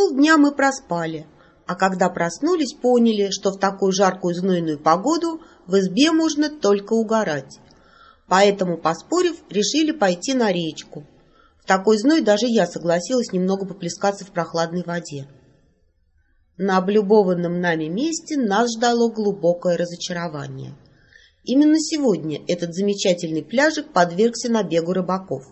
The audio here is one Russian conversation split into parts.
Полдня мы проспали, а когда проснулись, поняли, что в такую жаркую знойную погоду в избе можно только угорать. Поэтому, поспорив, решили пойти на речку. В такой зной даже я согласилась немного поплескаться в прохладной воде. На облюбованном нами месте нас ждало глубокое разочарование. Именно сегодня этот замечательный пляжик подвергся набегу рыбаков.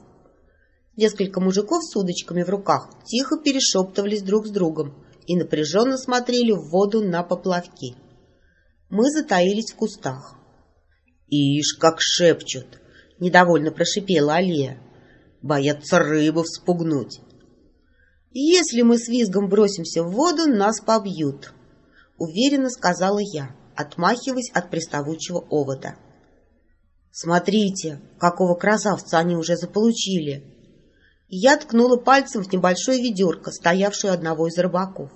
Несколько мужиков с удочками в руках тихо перешептывались друг с другом и напряженно смотрели в воду на поплавки. Мы затаились в кустах. «Ишь, как шепчут!» — недовольно прошипела Алия. «Боятся рыбу вспугнуть». «Если мы с визгом бросимся в воду, нас побьют», — уверенно сказала я, отмахиваясь от приставучего овода. «Смотрите, какого красавца они уже заполучили!» Я ткнула пальцем в небольшое ведерко, стоявшее одного из рыбаков.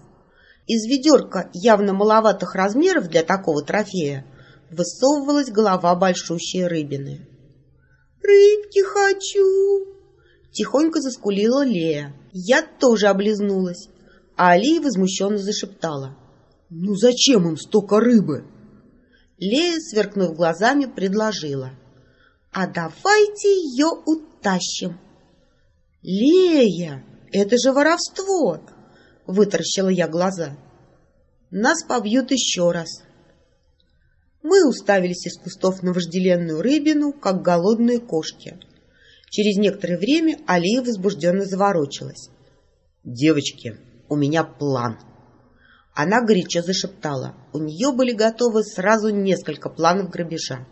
Из ведерка явно маловатых размеров для такого трофея высовывалась голова большущей рыбины. «Рыбки хочу!» Тихонько заскулила Лея. Я тоже облизнулась, а Алия возмущенно зашептала. «Ну зачем им столько рыбы?» Лея, сверкнув глазами, предложила. «А давайте ее утащим!» «Лея, это же воровство!» — вытаращила я глаза. «Нас побьют еще раз!» Мы уставились из кустов на вожделенную рыбину, как голодные кошки. Через некоторое время Алия возбужденно заворочилась. «Девочки, у меня план!» Она горячо зашептала. У нее были готовы сразу несколько планов грабежа.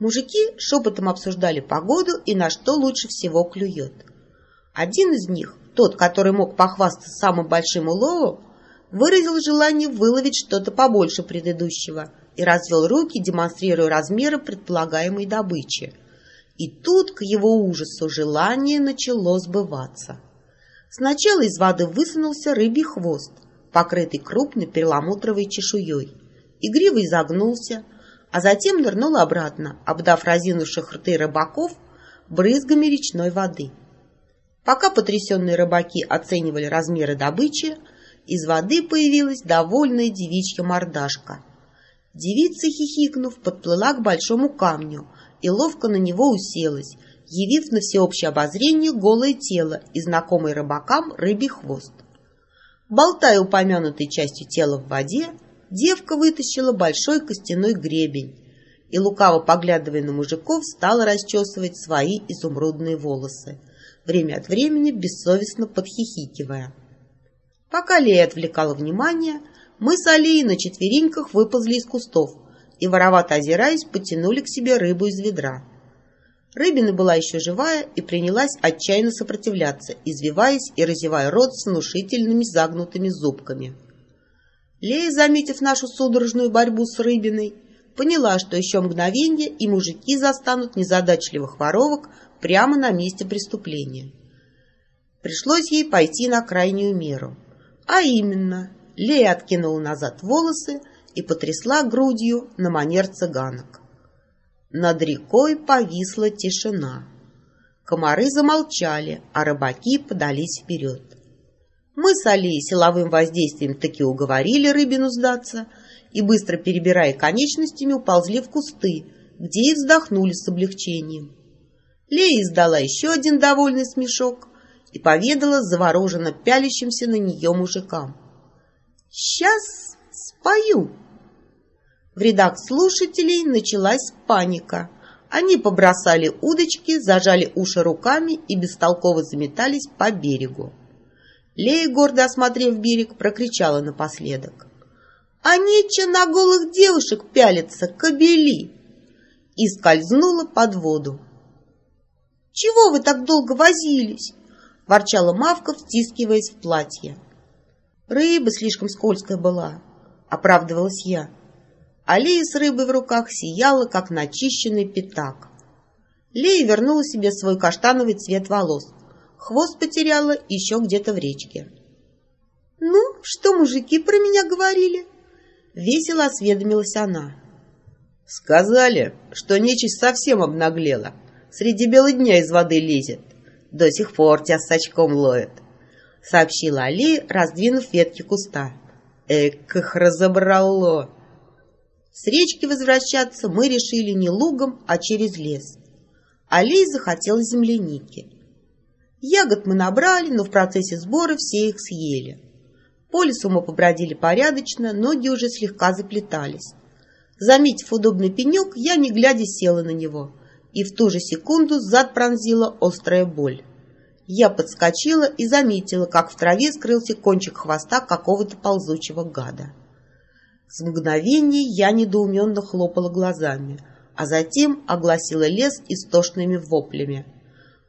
Мужики шепотом обсуждали погоду и на что лучше всего клюет. Один из них, тот, который мог похвастаться самым большим уловом, выразил желание выловить что-то побольше предыдущего и развел руки, демонстрируя размеры предполагаемой добычи. И тут, к его ужасу, желание начало сбываться. Сначала из воды высунулся рыбий хвост, покрытый крупной перламутровой чешуей. Игриво изогнулся, а затем нырнул обратно, обдав разинувших рты рыбаков брызгами речной воды. Пока потрясенные рыбаки оценивали размеры добычи, из воды появилась довольная девичья мордашка. Девица, хихикнув, подплыла к большому камню и ловко на него уселась, явив на всеобщее обозрение голое тело и знакомый рыбакам рыбий хвост. Болтая упомянутой частью тела в воде, девка вытащила большой костяной гребень и, лукаво поглядывая на мужиков, стала расчесывать свои изумрудные волосы, время от времени бессовестно подхихикивая. Пока Лея отвлекала внимание, мы с Алией на четвереньках выползли из кустов и, воровато озираясь, потянули к себе рыбу из ведра. Рыбина была еще живая и принялась отчаянно сопротивляться, извиваясь и разевая рот с внушительными загнутыми зубками. Лея, заметив нашу судорожную борьбу с рыбиной, поняла, что еще мгновение и мужики застанут незадачливых воровок прямо на месте преступления. Пришлось ей пойти на крайнюю меру. А именно, Лея откинула назад волосы и потрясла грудью на манер цыганок. Над рекой повисла тишина. Комары замолчали, а рыбаки подались вперед. Мы с Алией силовым воздействием таки уговорили рыбину сдаться и, быстро перебирая конечностями, уползли в кусты, где и вздохнули с облегчением. Лея издала еще один довольный смешок и поведала завороженно пялящимся на нее мужикам. «Сейчас спою!» В рядах слушателей началась паника. Они побросали удочки, зажали уши руками и бестолково заметались по берегу. Лея, гордо осмотрев берег, прокричала напоследок. «А нече на голых девушек пялиться, кобели!» И скользнула под воду. «Чего вы так долго возились?» — ворчала Мавка, втискиваясь в платье. «Рыба слишком скользкая была», — оправдывалась я. А Лея с рыбой в руках сияла, как начищенный пятак. Лея вернула себе свой каштановый цвет волос, Хвост потеряла еще где-то в речке. «Ну, что мужики про меня говорили?» Весело осведомилась она. «Сказали, что нечисть совсем обнаглела. Среди бела дня из воды лезет. До сих пор тебя с очком ловят. — сообщила Алия, раздвинув ветки куста. «Эк, их разобрало!» С речки возвращаться мы решили не лугом, а через лес. Алей захотел земляники. Ягод мы набрали, но в процессе сбора все их съели. По лесу мы побродили порядочно, ноги уже слегка заплетались. Заметив удобный пенек, я, не глядя, села на него, и в ту же секунду зад пронзила острая боль. Я подскочила и заметила, как в траве скрылся кончик хвоста какого-то ползучего гада. С мгновения я недоуменно хлопала глазами, а затем огласила лес истошными воплями.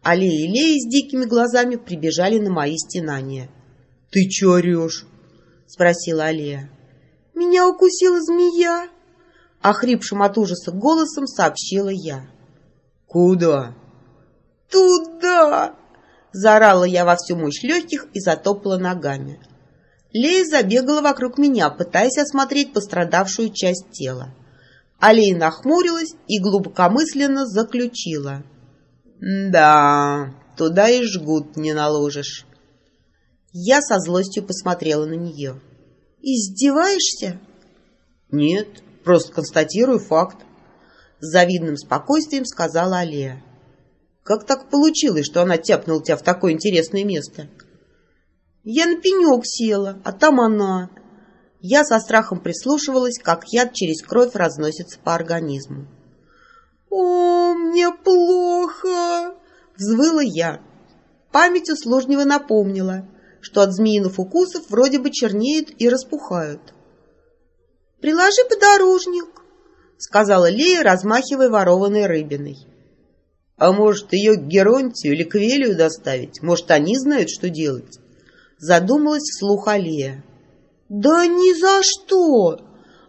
Аллея и Лея с дикими глазами прибежали на мои стенания. — Ты чё орёшь? — спросила Алия. — Меня укусила змея! — охрипшим от ужаса голосом сообщила я. — Куда? — Туда! — заорала я во всю мощь легких и затопала ногами. Лея забегала вокруг меня, пытаясь осмотреть пострадавшую часть тела. Алия нахмурилась и глубокомысленно заключила. «Да, туда и жгут не наложишь». Я со злостью посмотрела на нее. «Издеваешься?» «Нет, просто констатирую факт», — с завидным спокойствием сказала Алия. «Как так получилось, что она тяпнула тебя в такое интересное место?» «Я на пенек села, а там она...» Я со страхом прислушивалась, как яд через кровь разносится по организму. «О, мне плохо!» — взвыла я. Память у Сложнева напомнила, что от змеиных укусов вроде бы чернеют и распухают. «Приложи подорожник», — сказала Лея, размахивая ворованной рыбиной. «А может, ее к Геронтию или к Велию доставить? Может, они знают, что делать?» Задумалась вслух Алия. «Да ни за что!»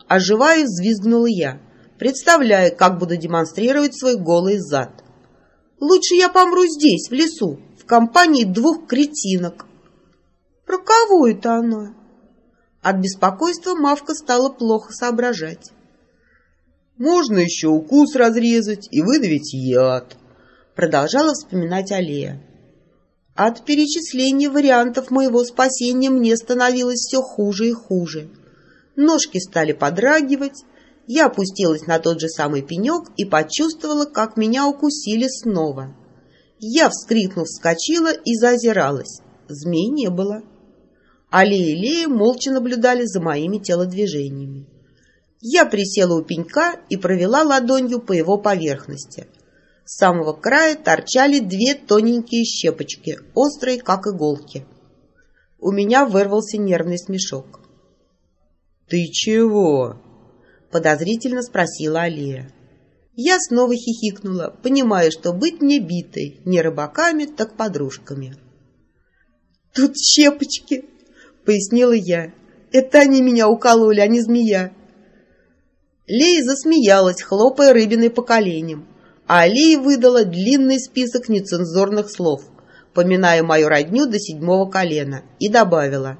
Оживая, взвизгнула я, представляя, как буду демонстрировать свой голый зад. «Лучше я помру здесь, в лесу, в компании двух кретинок». «Про кого это она?» От беспокойства Мавка стала плохо соображать. «Можно еще укус разрезать и выдавить яд», продолжала вспоминать Алия. От перечисления вариантов моего спасения мне становилось все хуже и хуже. Ножки стали подрагивать, я опустилась на тот же самый пенек и почувствовала, как меня укусили снова. Я, вскрикнув, вскочила и зазиралась. Змей не было. Аллея и Лея молча наблюдали за моими телодвижениями. Я присела у пенька и провела ладонью по его поверхности — с самого края торчали две тоненькие щепочки, острые, как иголки. У меня вырвался нервный смешок. «Ты чего?» — подозрительно спросила Алия. Я снова хихикнула, понимая, что быть мне битой не рыбаками, так подружками. «Тут щепочки!» — пояснила я. «Это они меня укололи, а не змея!» Лея засмеялась, хлопая рыбиной по коленям а Алия выдала длинный список нецензурных слов, поминая мою родню до седьмого колена, и добавила.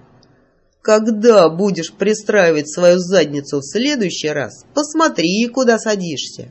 «Когда будешь пристраивать свою задницу в следующий раз, посмотри, куда садишься».